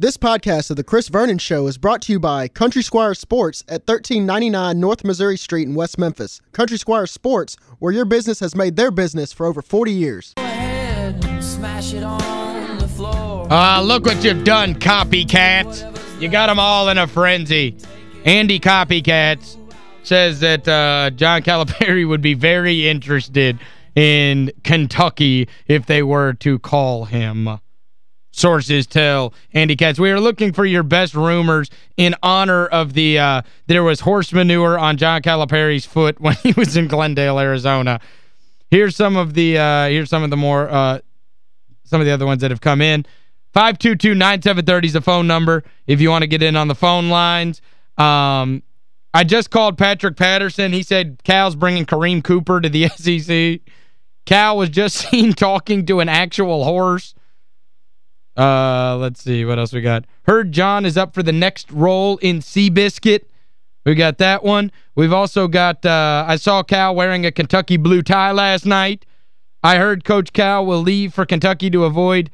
This podcast of The Chris Vernon Show is brought to you by Country Squire Sports at 1399 North Missouri Street in West Memphis. Country Squire Sports, where your business has made their business for over 40 years. Uh, look what you've done, copycats. You got them all in a frenzy. Andy Copycats says that uh, John Calipari would be very interested in Kentucky if they were to call him sources tell Andy Katz. We are looking for your best rumors in honor of the uh, there was horse manure on John Calipari's foot when he was in Glendale, Arizona. Here's some of the uh, here's some of the more uh, some of the other ones that have come in. 522-9730 is the phone number if you want to get in on the phone lines. Um, I just called Patrick Patterson. He said Cal's bringing Kareem Cooper to the SEC. Cal was just seen talking to an actual horse. Uh, let's see what else we got. Heard John is up for the next role in Seabiscuit. We got that one. We've also got, uh, I saw Cal wearing a Kentucky blue tie last night. I heard Coach Cal will leave for Kentucky to avoid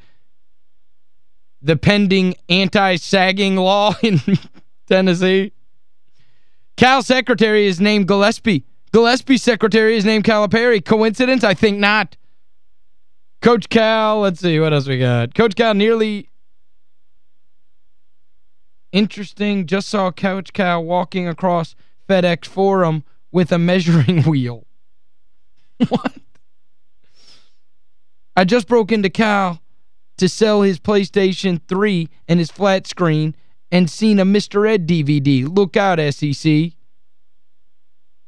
the pending anti-sagging law in Tennessee. Cal secretary is named Gillespie. Gillespie's secretary is named Calipari. Coincidence? I think not. Coach Cal, let's see, what else we got? Coach Cal nearly interesting. Just saw Coach Cal walking across FedEx Forum with a measuring wheel. what? I just broke into Cal to sell his PlayStation 3 and his flat screen and seen a Mr. Ed DVD. Look out, SEC.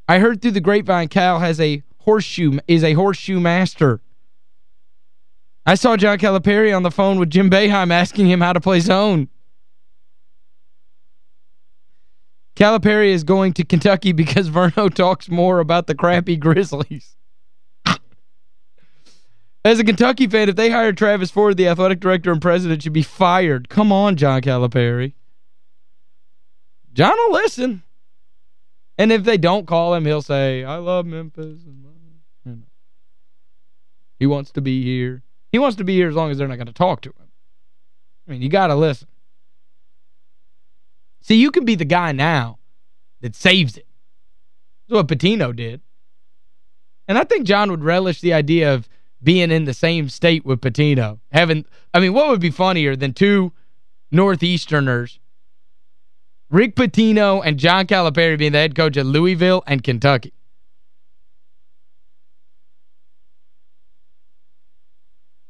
I heard through the grapevine Cal has a horseshoe is a horseshoe master. I saw John Calipari on the phone with Jim Boeheim asking him how to play zone. Calipari is going to Kentucky because Verno talks more about the crappy Grizzlies. As a Kentucky fan, if they hire Travis Ford, the athletic director and president should be fired. Come on, John Calipari. John will listen. And if they don't call him, he'll say, I love Memphis. He wants to be here. He wants to be here as long as they're not going to talk to him. I mean, you got to listen. See, you can be the guy now that saves it. That's what Pitino did. And I think John would relish the idea of being in the same state with Pitino. Having, I mean, what would be funnier than two Northeasterners, Rick Pitino and John Calipari being the head coach at Louisville and Kentucky?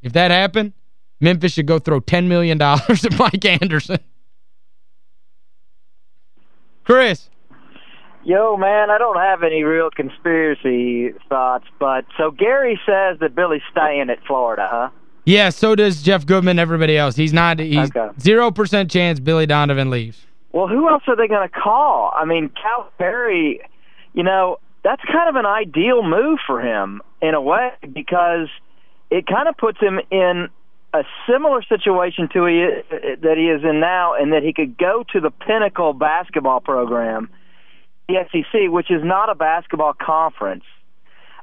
If that happened, Memphis should go throw $10 million at Mike Anderson. Chris. Yo, man, I don't have any real conspiracy thoughts, but so Gary says that Billy's staying at Florida, huh? Yeah, so does Jeff Goodman everybody else. He's not he's 0% chance Billy Donovan leaves. Well, who else are they going to call? I mean, Cal Perry, you know, that's kind of an ideal move for him in a way because – it kind of puts him in a similar situation to he that he is in now, and that he could go to the pinnacle basketball program, the SEC, which is not a basketball conference.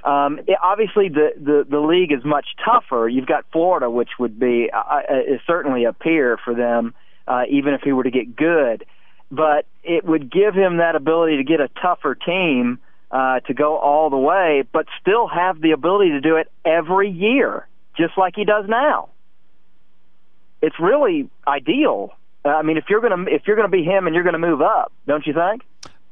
Um, it, obviously, the, the the league is much tougher. You've got Florida, which would be uh, uh, is certainly a peer for them, uh, even if he were to get good. But it would give him that ability to get a tougher team uh, to go all the way, but still have the ability to do it every year, just like he does now. It's really ideal. Uh, I mean, if you're gonna if you're gonna be him and you're gonna move up, don't you think?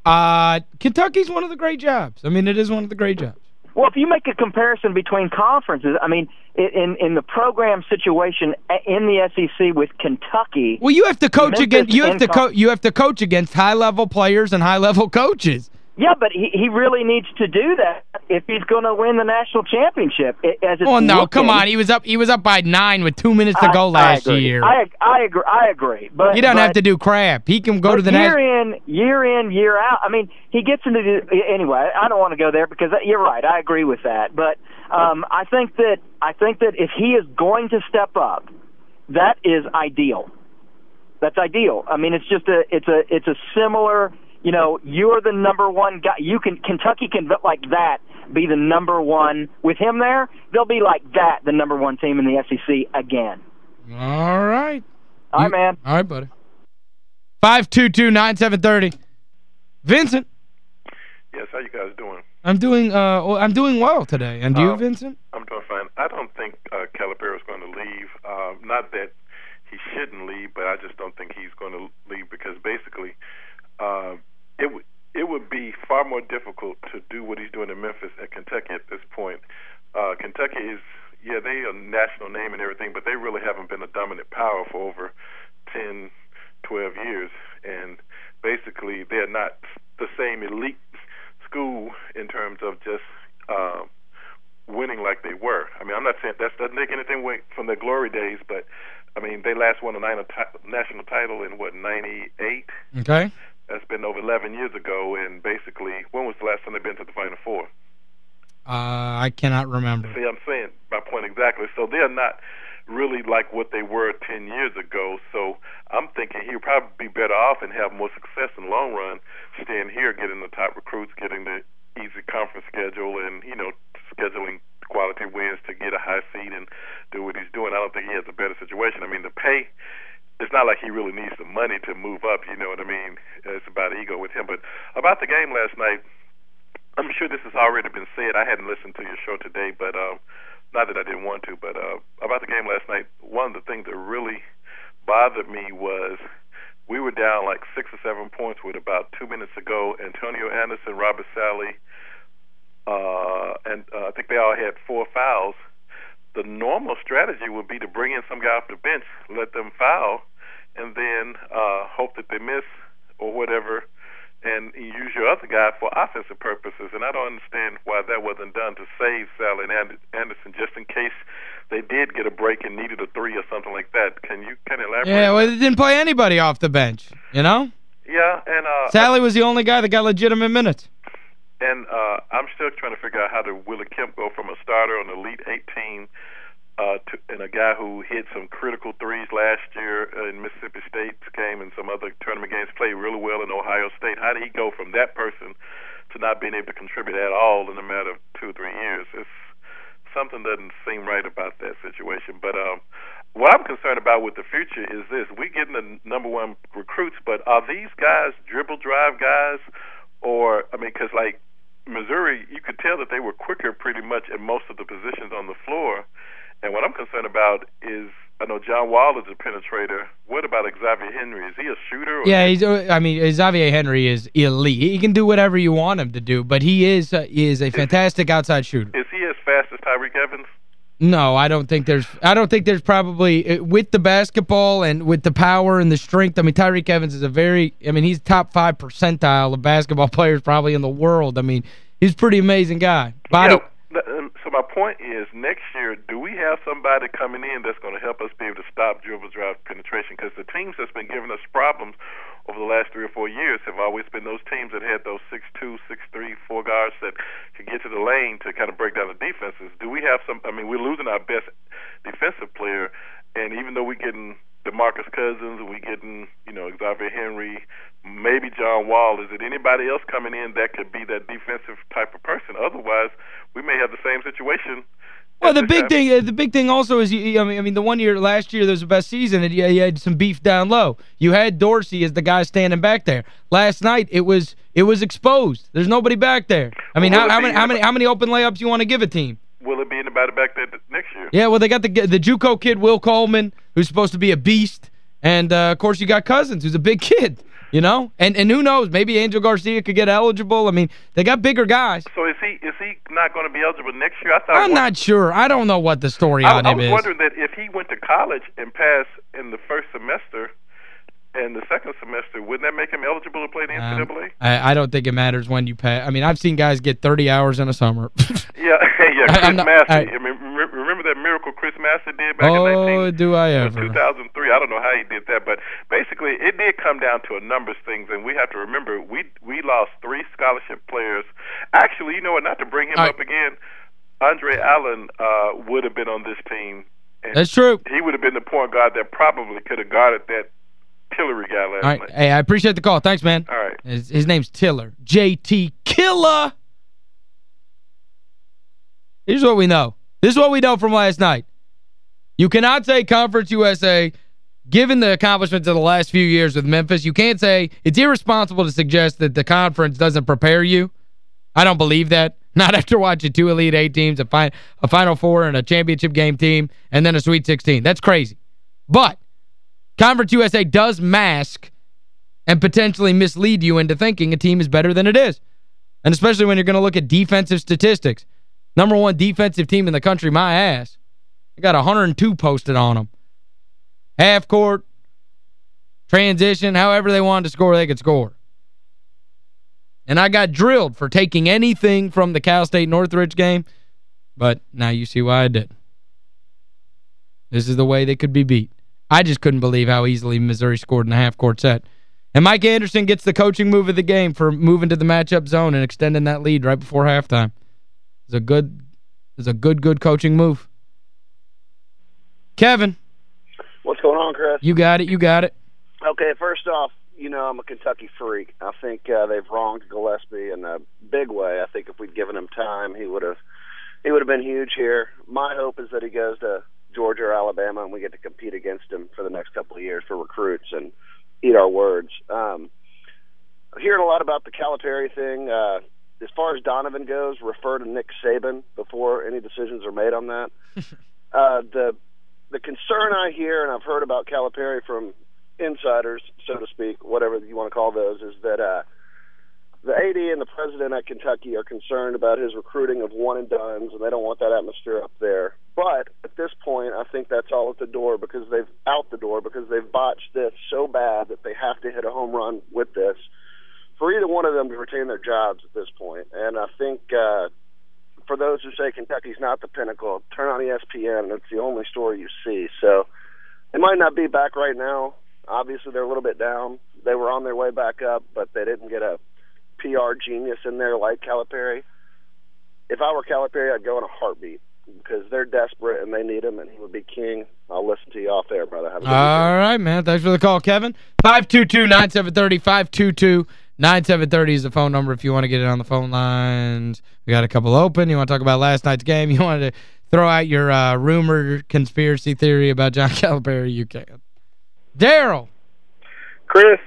Uh, Kentucky's one of the great jobs. I mean, it is one of the great jobs. Well, if you make a comparison between conferences, I mean, in in the program situation in the SEC with Kentucky. Well, you have to coach against you have to co you have to coach against high-level players and high-level coaches. Yeah, but he, he really needs to do that if he's going to win the national championship. As oh no, looking. come on! He was up he was up by nine with two minutes to I, go last I year. I I agree. I agree. But he doesn't but, have to do crap. He can go to the year in year in year out. I mean, he gets into the anyway. I don't want to go there because you're right. I agree with that. But um, I think that I think that if he is going to step up, that is ideal. That's ideal. I mean, it's just a it's a it's a similar you know, you're the number one guy. You can Kentucky can like that be the number one with him there. They'll be like that the number one team in the SEC again. All right. All right, man. All right, buddy. 522-9730. Vincent. Yes, how you guys doing? I'm doing uh well, I'm doing well today. And you, Uh, Vincent? I'm doing fine. I don't think uh, Calipari is going to leave. Um, not that he shouldn't leave, but I just don't think he's going to leave because basically, uh, it would it would be far more difficult to do what he's doing in Memphis at Kentucky at this point. Uh, Kentucky is yeah they a national name and everything, but they really haven't been a dominant power for over 10, 12 years, and basically they're not the same elite school in terms of just. Uh, winning like they were. I mean, I'm not saying that doesn't take anything from their glory days, but I mean, they last won a national title in what '98. Okay. That's been over 11 years ago, and basically, when was the last time they've been to the Final Four? Uh, I cannot remember. See, I'm saying my point exactly. So they're not really like what they were 10 years ago. So I'm thinking he'll probably be better off and have more success in the long run, staying here, getting the top recruits, getting the easy conference schedule, and you know, scheduling quality wins to get a high seed and do what he's doing. I don't think he has a better situation. I mean, the pay. It's not like he really needs the money to move up. You know what I mean? It's about ego with him. But about the game last night, I'm sure this has already been said. I hadn't listened to your show today, but um, not that I didn't want to. But uh, about the game last night, one of the things that really bothered me was we were down like six or seven points with about two minutes to go. Antonio Anderson, Roburt Sallie, uh, and uh, I think they all had four fouls. The normal strategy would be to bring in some guy off the bench, let them foul, and then uh, hope that they miss or whatever, and use your other guy for offensive purposes. And I don't understand why that wasn't done to save Sallie and Anderson, just in case they did get a break and needed a three or something like that. Can you kind of elaborate? Yeah, well, they didn't play anybody off the bench, you know? Yeah, and uh, Sallie was the only guy that got legitimate minutes. And uh, I'm still trying to figure out how did Willie Kemp go from a starter on the Elite 18 uh, to, and a guy who hit some critical threes last year in Mississippi State's game and some other tournament games, played really well in Ohio State. How did he go from that person to not being able to contribute at all in a matter of two or three years? It's something doesn't seem right about that situation. But um, what I'm concerned about with the future is this: we're getting the number one recruits, but are these guys dribble drive guys, or I mean, because like Missouri, you could tell that they were quicker pretty much at most of the positions on the floor. And what I'm concerned about is I know John Wall is a penetrator. What about Xavier Henry? Is he a shooter? yeah, he's I mean Xavier Henry is elite. He can do whatever you want him to do, but he is uh, he is a fantastic outside shooter. Is he as fast as Tyreke Evans? No, I don't think there's I don't think there's probably uh, with the basketball and with the power and the strength. I mean Tyreke Evans is a very I mean he's top 5 percentile of basketball players probably in the world. I mean, he's a pretty amazing guy. Body yeah, Um, so my point is next year do we have somebody coming in that's going to help us be able to stop dribble drive penetration because the teams that's been giving us problems over the last three or four years have always been those teams that had those six two, six three, four guards that could get to the lane to kind of break down the defenses. Do we have some? I mean, we're losing our best defensive player, and even though we're getting DeMarcus Cousins and we getting you know Xavier Henry, maybe John Wall. Is it anybody else coming in that could be that defensive type of person? Otherwise, we may have the same situation. Well, the big thing uh, the big thing also is you, I mean I mean the one year last year there was the best season and you, you had some beef down low. You had Dorsey as the guy standing back there. Last night it was it was exposed. There's nobody back there. I mean well, how, how many how many how many open layups you want to give a team? Will it be anybody back there next year? Yeah, well they got the the JUCO kid Will Coleman who's supposed to be a beast and uh, of course you got Cousins who's a big kid. You know? And and who knows, maybe Angel Garcia could get eligible. I mean, they got bigger guys. So is he is he not going to be eligible next year? I thought I'm not sure. I don't know what the story I, on I him is. I was wondering that if he went to college and passed in the first semester and the second semester, wouldn't that make him eligible to play the NCAA? Um, I, I don't think it matters when you pass. I mean, I've seen guys get 30 hours in a summer. yeah, yeah, Chris not, Massey. I, I, mean, remember that miracle Chris Massey did back oh, in 19, do I ever. 2003. I don't know how he did that, but basically it did come down to a number of things, and we have to remember we we lost three scholarship players. Actually, you know what, not to bring him All up again, Andre Allen uh, would have been on this team. That's true. He would have been the point guard that probably could have guarded that Tillery guy last All right. night. Hey, I appreciate the call. Thanks, man. All right. His, his name's Tiller. JT Tiller. Here's what we know. This is what we know from last night. You cannot say Conference USA given the accomplishments of the last few years with Memphis, you can't say it's irresponsible to suggest that the conference doesn't prepare you. I don't believe that. Not after watching two Elite Eight teams, a, fi a Final Four and a championship game team, and then a Sweet 16. That's crazy. But Conference USA does mask and potentially mislead you into thinking a team is better than it is. And especially when you're going to look at defensive statistics. Number one defensive team in the country, my ass. I got 102 posted on them. Half court, transition, however they wanted to score, they could score. And I got drilled for taking anything from the Cal State Northridge game, but now you see why I did. This is the way they could be beat. I just couldn't believe how easily Missouri scored in a half-court set. And Mike Anderson gets the coaching move of the game for moving to the matchup zone and extending that lead right before halftime. It's a good it's a good good coaching move. Kevin. What's going on, Chris? You got it. You got it. Okay, first off, you know I'm a Kentucky freak. I think uh, they've wronged Gillespie in a big way. I think if we'd given him time, he would have he would have been huge here. My hope is that he goes to Georgia or Alabama and we get to compete against him for the next couple of years for recruits and eat our words. Um, hearing a lot about the Calipari thing. Uh, as far as Donovan goes, refer to Nick Saban before any decisions are made on that. uh, the the concern I hear and I've heard about Calipari from insiders, so to speak, whatever you want to call those, is that uh, the AD and the president at Kentucky are concerned about his recruiting of one and duns, and they don't want that atmosphere up there. But at this point, I think that's all at the door because they've out the door because they've botched this so bad that they have to hit a home run with this for either one of them to retain their jobs at this point. And I think uh, for those who say Kentucky's not the pinnacle, turn on ESPN it's the only story you see. So it might not be back right now. Obviously, they're a little bit down. They were on their way back up, but they didn't get a PR genius in there like Calipari. If I were Calipari, I'd go in a heartbeat because they're desperate and they need him, and he would be king. I'll listen to you off there, brother. Have a good All right, man. Thanks for the call, Kevin. 522-9730, 522-9730 is the phone number if you want to get it on the phone lines. We got a couple open. You want to talk about last night's game? You want to throw out your uh, rumored conspiracy theory about John Calipari? You can. Daryl. Chris,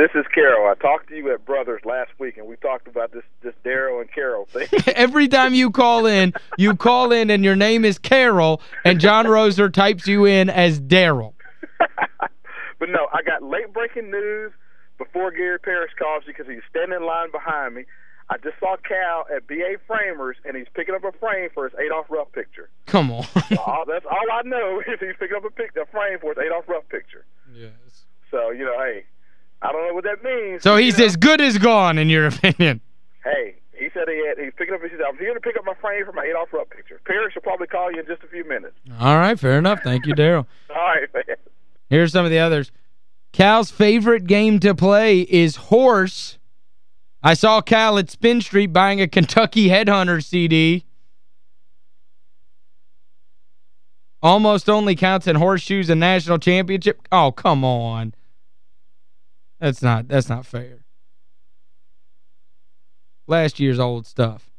this is Carol. I talked to you at Brothers last week, and we talked about this this Daryl and Carol thing. Every time you call in, you call in and your name is Carol, and John Roser types you in as Daryl. but no, I got late-breaking news before Gary Parrish calls you because he's standing in line behind me. I just saw Cal at BA Framers, and he's picking up a frame for his Adolph Rupp picture. Come on. all, that's all I know is he's picking up a, pic, a frame for his Adolph Rupp picture. Yes. So, you know, hey, I don't know what that means. So he's you know, as good as gone, in your opinion. Hey, he said he had, he's picking up his, I'm here to pick up my frame for my Adolph Rupp picture. Parrish will probably call you in just a few minutes. All right, fair enough. Thank you, Daryl. all right, man. Here's some of the others. Cal's favorite game to play is horse. I saw Cal at Spin Street buying a Kentucky Headhunter CD. Almost only counts in horseshoes and national championship. Oh, come on. That's not that's not fair. Last year's old stuff.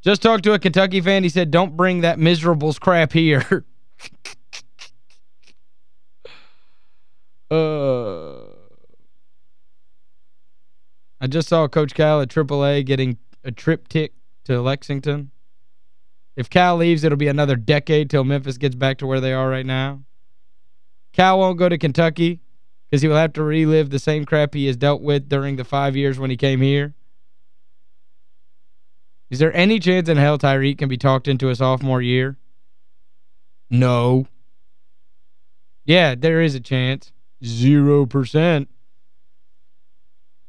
Just talked to a Kentucky fan. He said, don't bring that miserables crap here. uh, I just saw Coach Cal at AAA getting a TripTik to Lexington. If Cal leaves, it'll be another decade till Memphis gets back to where they are right now. Cal won't go to Kentucky because he will have to relive the same crap he has dealt with during the five years when he came here. Is there any chance in hell Tyreke can be talked into a sophomore year? No. Yeah, there is a chance. Zero percent.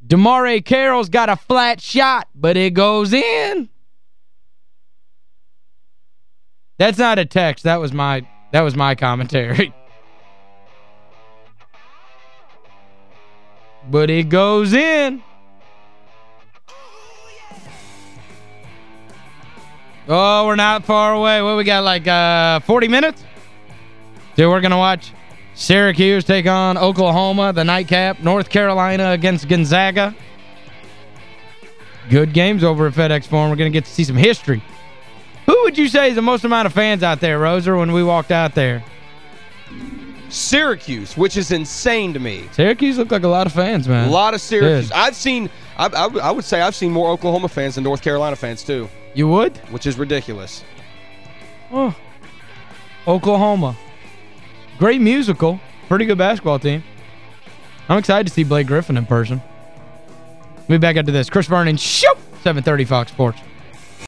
DeMarre Carroll's got a flat shot, but it goes in. That's not a text. That was my that was my commentary. but it goes in. Oh, we're not far away. What we got, like uh, 40 minutes? So we're going to watch Syracuse take on Oklahoma, the nightcap. North Carolina against Gonzaga. Good games over at FedEx Forum. We're going to get to see some history. Who would you say is the most amount of fans out there, Roser, when we walked out there? Syracuse, which is insane to me. Syracuse look like a lot of fans, man. A lot of Syracuse. I've seen, I, I, I would say I've seen more Oklahoma fans than North Carolina fans, too. You would? Which is ridiculous. Oh. Oklahoma. Great musical. Pretty good basketball team. I'm excited to see Blake Griffin in person. We'll be back after this. Chris Vernon, shoot! 730 Fox Sports.